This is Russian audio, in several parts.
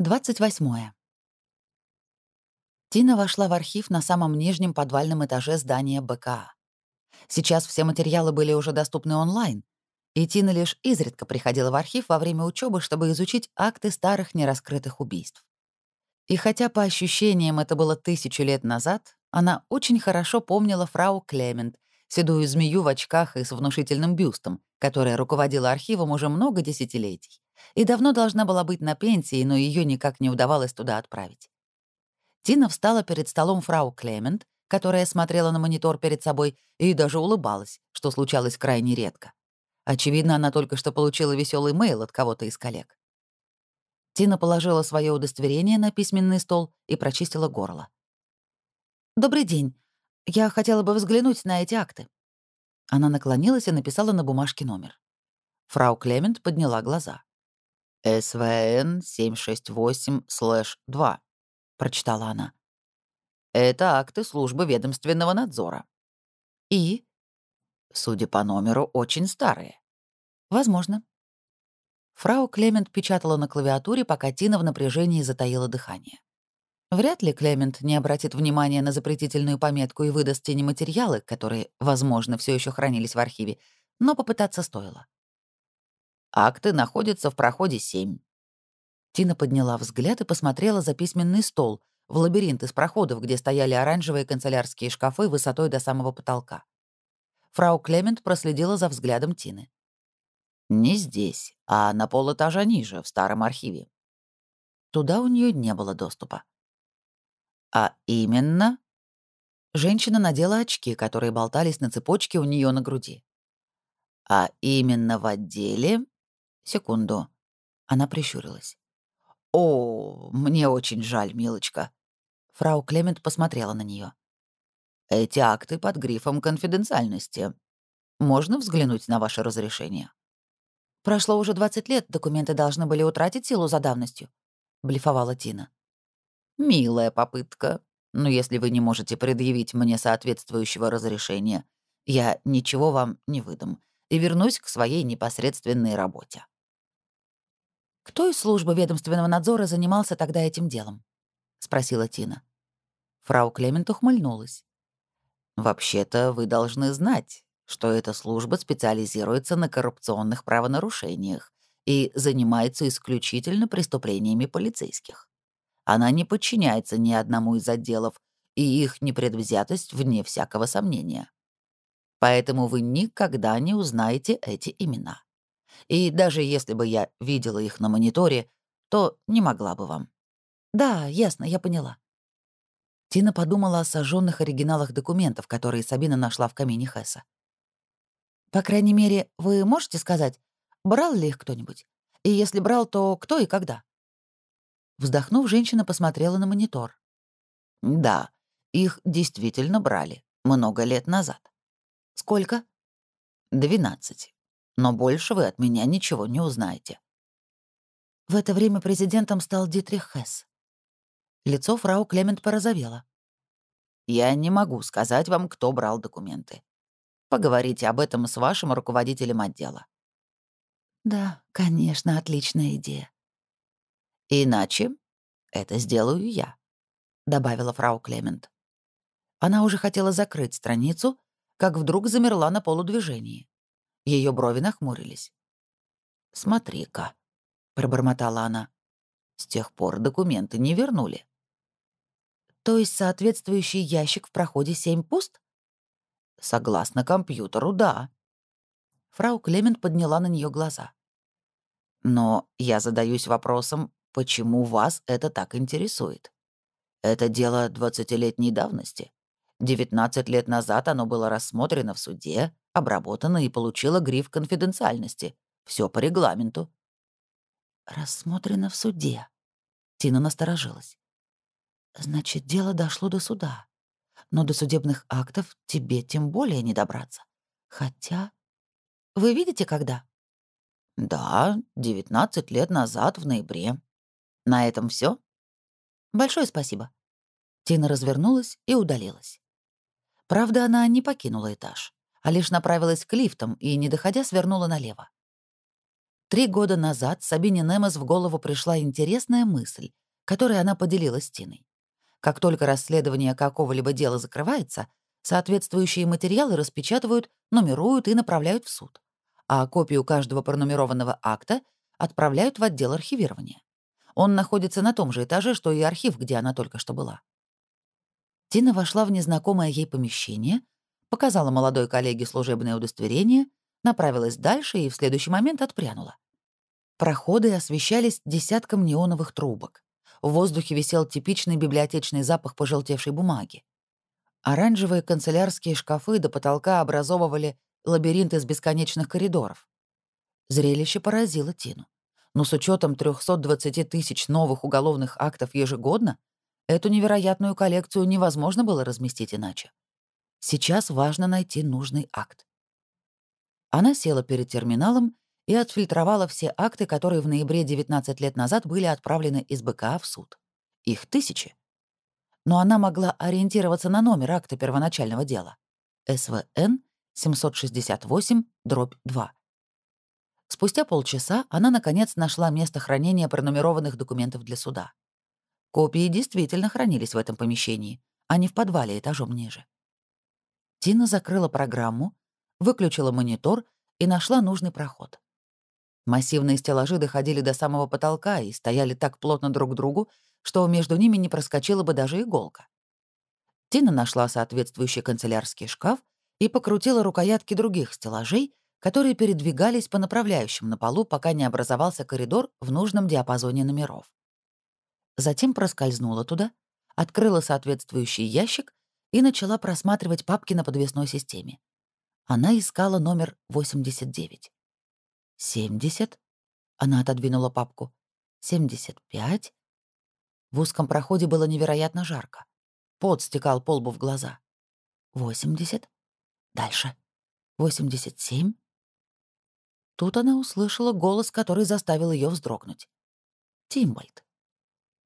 28. Тина вошла в архив на самом нижнем подвальном этаже здания БКА. Сейчас все материалы были уже доступны онлайн, и Тина лишь изредка приходила в архив во время учебы, чтобы изучить акты старых нераскрытых убийств. И хотя по ощущениям это было тысячу лет назад, она очень хорошо помнила фрау Клемент, седую змею в очках и с внушительным бюстом, которая руководила архивом уже много десятилетий и давно должна была быть на пенсии, но ее никак не удавалось туда отправить. Тина встала перед столом фрау Клемент, которая смотрела на монитор перед собой и даже улыбалась, что случалось крайне редко. Очевидно, она только что получила веселый мейл от кого-то из коллег. Тина положила свое удостоверение на письменный стол и прочистила горло. «Добрый день. Я хотела бы взглянуть на эти акты». Она наклонилась и написала на бумажке номер. Фрау Клемент подняла глаза. «СВН 768-2», — прочитала она. «Это акты службы ведомственного надзора». «И?» «Судя по номеру, очень старые». «Возможно». Фрау Клемент печатала на клавиатуре, пока Тина в напряжении затаила дыхание. Вряд ли Клемент не обратит внимания на запретительную пометку и выдаст Тине материалы, которые, возможно, все еще хранились в архиве, но попытаться стоило. Акты находятся в проходе 7. Тина подняла взгляд и посмотрела за письменный стол, в лабиринт из проходов, где стояли оранжевые канцелярские шкафы высотой до самого потолка. Фрау Клемент проследила за взглядом Тины. «Не здесь, а на полэтажа ниже, в старом архиве». Туда у нее не было доступа. «А именно...» Женщина надела очки, которые болтались на цепочке у нее на груди. «А именно в отделе Секунду. Она прищурилась. «О, мне очень жаль, милочка». Фрау Клемент посмотрела на нее. «Эти акты под грифом конфиденциальности. Можно взглянуть на ваше разрешение?» «Прошло уже 20 лет, документы должны были утратить силу за давностью», — блефовала Тина. «Милая попытка, но если вы не можете предъявить мне соответствующего разрешения, я ничего вам не выдам и вернусь к своей непосредственной работе». «Кто из службы ведомственного надзора занимался тогда этим делом?» — спросила Тина. Фрау Клемент ухмыльнулась. «Вообще-то вы должны знать, что эта служба специализируется на коррупционных правонарушениях и занимается исключительно преступлениями полицейских. Она не подчиняется ни одному из отделов, и их непредвзятость вне всякого сомнения. Поэтому вы никогда не узнаете эти имена. И даже если бы я видела их на мониторе, то не могла бы вам. Да, ясно, я поняла. Тина подумала о сожженных оригиналах документов, которые Сабина нашла в камине Хесса. По крайней мере, вы можете сказать, брал ли их кто-нибудь? И если брал, то кто и когда? Вздохнув, женщина посмотрела на монитор. Да, их действительно брали много лет назад. Сколько? Двенадцать но больше вы от меня ничего не узнаете». В это время президентом стал Дитрих Хесс. Лицо фрау Клемент порозовело. «Я не могу сказать вам, кто брал документы. Поговорите об этом с вашим руководителем отдела». «Да, конечно, отличная идея». «Иначе это сделаю я», — добавила фрау Клемент. Она уже хотела закрыть страницу, как вдруг замерла на полудвижении. Ее брови нахмурились. «Смотри-ка», — пробормотала она. «С тех пор документы не вернули». «То есть соответствующий ящик в проходе 7 пуст?» «Согласно компьютеру, да». Фрау Клемент подняла на нее глаза. «Но я задаюсь вопросом, почему вас это так интересует? Это дело двадцатилетней давности. 19 лет назад оно было рассмотрено в суде, обработано и получило гриф конфиденциальности. Все по регламенту. «Рассмотрено в суде». Тина насторожилась. «Значит, дело дошло до суда. Но до судебных актов тебе тем более не добраться. Хотя... Вы видите, когда?» «Да, 19 лет назад, в ноябре. На этом все. «Большое спасибо». Тина развернулась и удалилась. Правда, она не покинула этаж, а лишь направилась к лифтам и, не доходя, свернула налево. Три года назад Сабине Немес в голову пришла интересная мысль, которой она поделилась с Тиной. Как только расследование какого-либо дела закрывается, соответствующие материалы распечатывают, нумеруют и направляют в суд, а копию каждого пронумерованного акта отправляют в отдел архивирования. Он находится на том же этаже, что и архив, где она только что была. Тина вошла в незнакомое ей помещение, показала молодой коллеге служебное удостоверение, направилась дальше и в следующий момент отпрянула. Проходы освещались десятком неоновых трубок. В воздухе висел типичный библиотечный запах пожелтевшей бумаги. Оранжевые канцелярские шкафы до потолка образовывали лабиринт из бесконечных коридоров. Зрелище поразило Тину. Но с учетом 320 тысяч новых уголовных актов ежегодно, эту невероятную коллекцию невозможно было разместить иначе. Сейчас важно найти нужный акт. Она села перед терминалом и отфильтровала все акты, которые в ноябре 19 лет назад были отправлены из БКА в суд. Их тысячи. Но она могла ориентироваться на номер акта первоначального дела. СВН 768-2. Спустя полчаса она, наконец, нашла место хранения пронумерованных документов для суда. Копии действительно хранились в этом помещении, а не в подвале этажом ниже. Тина закрыла программу, выключила монитор и нашла нужный проход. Массивные стеллажи доходили до самого потолка и стояли так плотно друг к другу, что между ними не проскочила бы даже иголка. Тина нашла соответствующий канцелярский шкаф и покрутила рукоятки других стеллажей, которые передвигались по направляющим на полу, пока не образовался коридор в нужном диапазоне номеров. Затем проскользнула туда, открыла соответствующий ящик и начала просматривать папки на подвесной системе. Она искала номер 89. «Семьдесят?» Она отодвинула папку. «Семьдесят пять?» В узком проходе было невероятно жарко. Пот стекал по лбу в глаза. «Восемьдесят?» «Дальше. Восемьдесят семь?» Тут она услышала голос, который заставил ее вздрогнуть. «Тимбольд».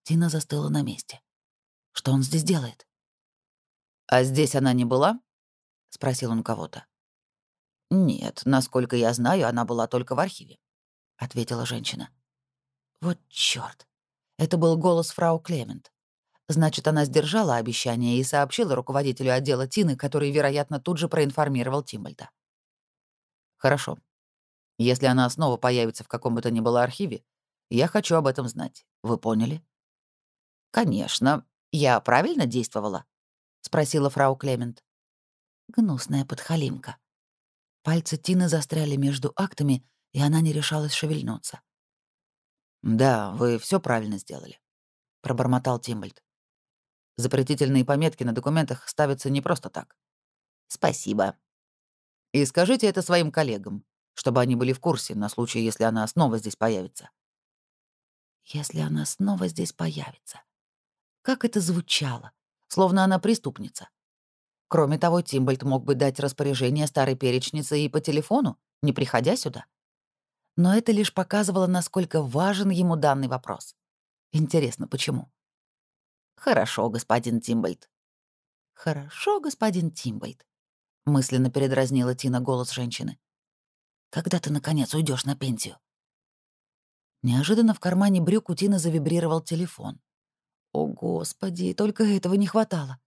Тина застыла на месте. «Что он здесь делает?» «А здесь она не была?» — спросил он кого-то. «Нет, насколько я знаю, она была только в архиве», — ответила женщина. «Вот чёрт! Это был голос фрау Клемент. Значит, она сдержала обещание и сообщила руководителю отдела Тины, который, вероятно, тут же проинформировал Тимбольда. «Хорошо. Если она снова появится в каком бы то ни было архиве, я хочу об этом знать. Вы поняли?» «Конечно. Я правильно действовала?» — спросила фрау Клемент. «Гнусная подхалимка», Пальцы Тины застряли между актами, и она не решалась шевельнуться. «Да, вы все правильно сделали», — пробормотал Тимбольд. «Запретительные пометки на документах ставятся не просто так». «Спасибо». «И скажите это своим коллегам, чтобы они были в курсе на случай, если она снова здесь появится». «Если она снова здесь появится». Как это звучало, словно она преступница. Кроме того, Тимбольд мог бы дать распоряжение старой перечнице и по телефону, не приходя сюда. Но это лишь показывало, насколько важен ему данный вопрос. Интересно, почему? «Хорошо, господин Тимбольд». «Хорошо, господин Тимбольд», — мысленно передразнила Тина голос женщины. «Когда ты, наконец, уйдешь на пенсию?» Неожиданно в кармане брюк у Тины завибрировал телефон. «О, Господи, только этого не хватало!»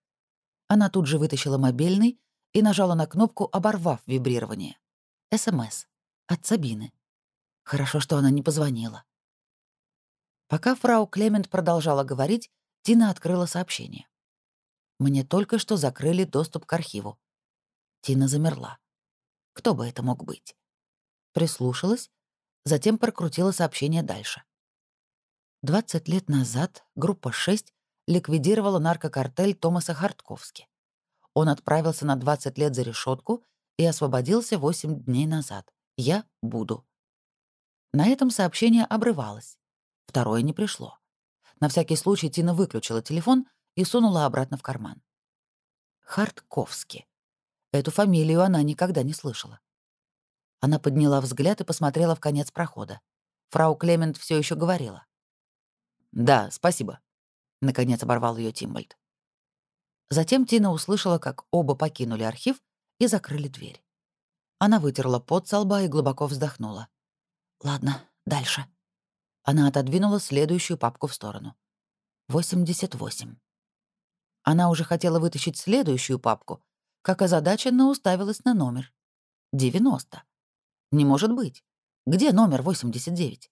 Она тут же вытащила мобильный и нажала на кнопку, оборвав вибрирование. СМС. От Сабины. Хорошо, что она не позвонила. Пока фрау Клемент продолжала говорить, Тина открыла сообщение. «Мне только что закрыли доступ к архиву». Тина замерла. Кто бы это мог быть? Прислушалась, затем прокрутила сообщение дальше. 20 лет назад группа 6 ликвидировала наркокартель Томаса Хартковски. Он отправился на 20 лет за решетку и освободился 8 дней назад. Я буду. На этом сообщение обрывалось. Второе не пришло. На всякий случай Тина выключила телефон и сунула обратно в карман. Хартковски. Эту фамилию она никогда не слышала. Она подняла взгляд и посмотрела в конец прохода. Фрау Клемент все еще говорила. «Да, спасибо», — наконец оборвал ее Тимбольд. Затем Тина услышала, как оба покинули архив и закрыли дверь. Она вытерла пот со лба и глубоко вздохнула. «Ладно, Дальше. Она отодвинула следующую папку в сторону. 88. Она уже хотела вытащить следующую папку, как озадаченно уставилась на номер. 90. Не может быть. Где номер 89?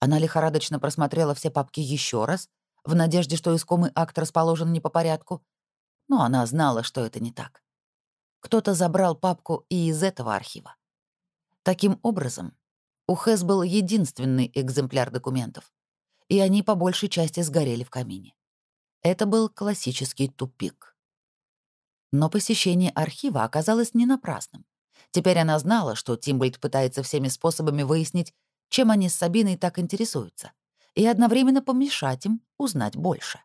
Она лихорадочно просмотрела все папки еще раз, в надежде, что искомый акт расположен не по порядку, но она знала, что это не так. Кто-то забрал папку и из этого архива. Таким образом, у Хэс был единственный экземпляр документов, и они по большей части сгорели в камине. Это был классический тупик. Но посещение архива оказалось не напрасным. Теперь она знала, что Тимбольд пытается всеми способами выяснить, чем они с Сабиной так интересуются, и одновременно помешать им узнать больше.